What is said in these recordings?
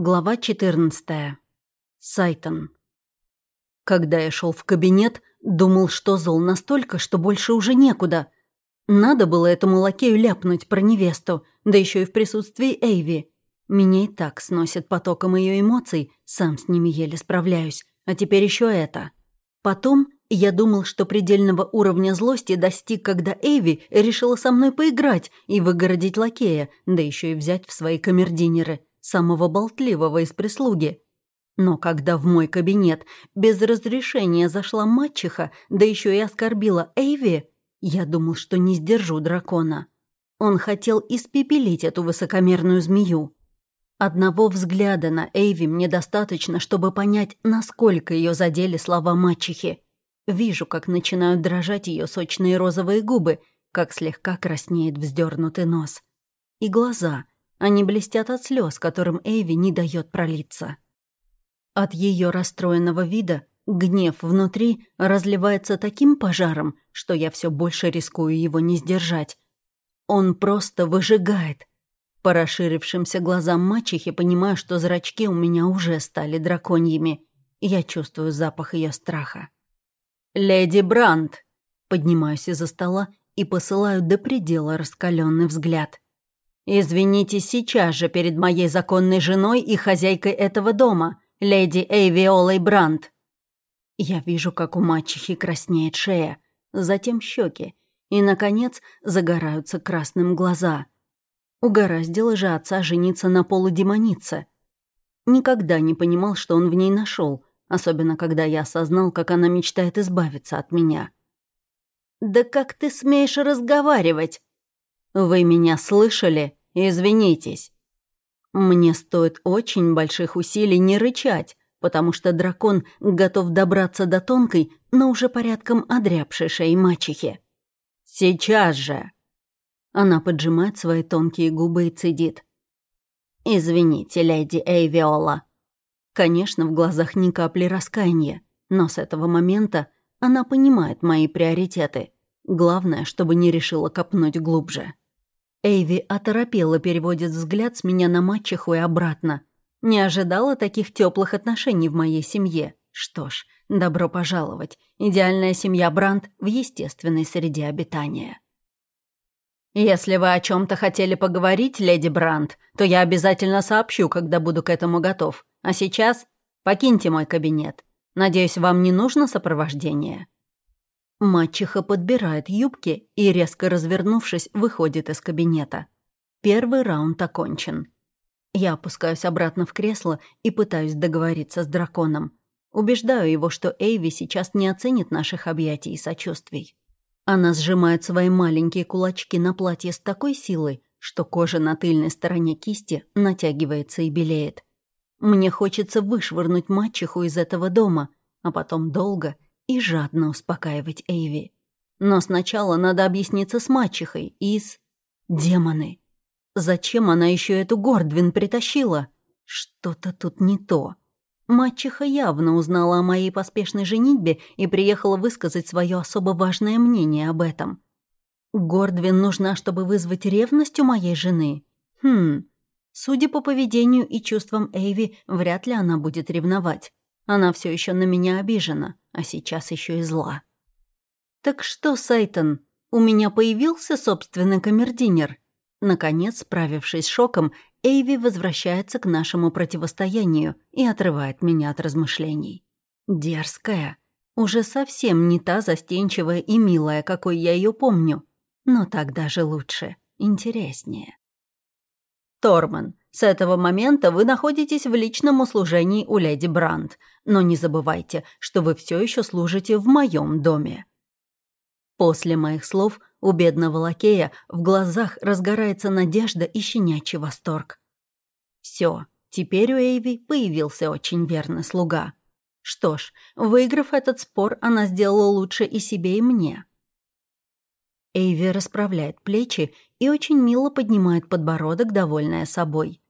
Глава 14. Сайтон. Когда я шел в кабинет, думал, что зол настолько, что больше уже некуда. Надо было этому лакею ляпнуть про невесту, да еще и в присутствии Эйви. Меня и так сносит потоком ее эмоций, сам с ними еле справляюсь, а теперь еще это. Потом я думал, что предельного уровня злости достиг, когда Эйви решила со мной поиграть и выгородить лакея, да еще и взять в свои камердинеры самого болтливого из прислуги. Но когда в мой кабинет без разрешения зашла мачеха, да еще и оскорбила Эйви, я думал, что не сдержу дракона. Он хотел испепелить эту высокомерную змею. Одного взгляда на Эйви мне достаточно, чтобы понять, насколько ее задели слова мачехи. Вижу, как начинают дрожать ее сочные розовые губы, как слегка краснеет вздернутый нос. И глаза — они блестят от слез, которым Эйви не дает пролиться. От ее расстроенного вида гнев внутри разливается таким пожаром, что я все больше рискую его не сдержать. Он просто выжигает. По расширившимся глазам мачехи понимаю, что зрачки у меня уже стали драконьими. Я чувствую запах ее страха. «Леди Брандт!» Поднимаюсь из-за стола и посылаю до предела раскаленный взгляд. Извините сейчас же перед моей законной женой и хозяйкой этого дома, леди Эйвиолой Брандт. Я вижу, как у мачехи краснеет шея, затем щеки, и, наконец, загораются красным глаза. Угораздило же отца жениться на полудемонице. Никогда не понимал, что он в ней нашел, особенно когда я осознал, как она мечтает избавиться от меня. «Да как ты смеешь разговаривать?» «Вы меня слышали?» Извинитесь. Мне стоит очень больших усилий не рычать, потому что дракон готов добраться до тонкой, но уже порядком одрябшей шеи мачехи. «Сейчас же!» Она поджимает свои тонкие губы и цедит. «Извините, леди Эйвиола». Конечно, в глазах ни капли раскаяния, но с этого момента она понимает мои приоритеты. Главное, чтобы не решила копнуть глубже. Эйви оторопела переводит взгляд с меня на мачеху и обратно. Не ожидала таких теплых отношений в моей семье. Что ж, добро пожаловать. Идеальная семья Бранд в естественной среде обитания. «Если вы о чем то хотели поговорить, леди Бранд, то я обязательно сообщу, когда буду к этому готов. А сейчас покиньте мой кабинет. Надеюсь, вам не нужно сопровождение?» Мачеха подбирает юбки и, резко развернувшись, выходит из кабинета. Первый раунд окончен. Я опускаюсь обратно в кресло и пытаюсь договориться с драконом. Убеждаю его, что Эйви сейчас не оценит наших объятий и сочувствий. Она сжимает свои маленькие кулачки на платье с такой силой, что кожа на тыльной стороне кисти натягивается и белеет. Мне хочется вышвырнуть мачеху из этого дома, а потом долго — и жадно успокаивать Эйви. Но сначала надо объясниться с мачехой и. Демоны. Зачем она еще эту Гордвин притащила? Что-то тут не то. Мачеха явно узнала о моей поспешной женитьбе и приехала высказать свое особо важное мнение об этом. Гордвин нужна, чтобы вызвать ревность у моей жены? Хм, судя по поведению и чувствам Эйви, вряд ли она будет ревновать. Она все еще на меня обижена, а сейчас еще и зла. «Так что, Сайтон, у меня появился собственный камердинер. Наконец, справившись с шоком, Эйви возвращается к нашему противостоянию и отрывает меня от размышлений. Дерзкая. Уже совсем не та застенчивая и милая, какой я ее помню. Но так даже лучше, интереснее. Торман, с этого момента вы находитесь в личном услужении у леди Бранд, но не забывайте, что вы все еще служите в моем доме». После моих слов у бедного лакея в глазах разгорается надежда и щенячий восторг. Все, теперь у Эйви появился очень верный слуга. Что ж, выиграв этот спор, она сделала лучше и себе, и мне. Эйви расправляет плечи и очень мило поднимает подбородок, довольная собой.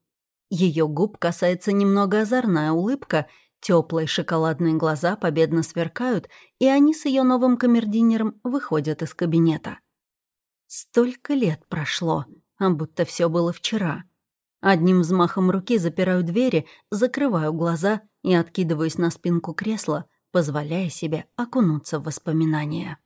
Ее губ касается немного озорная улыбка, теплые шоколадные глаза победно сверкают, и они с ее новым камердинером выходят из кабинета. Столько лет прошло, а будто все было вчера. Одним взмахом руки запираю двери, закрываю глаза и откидываюсь на спинку кресла, позволяя себе окунуться в воспоминания.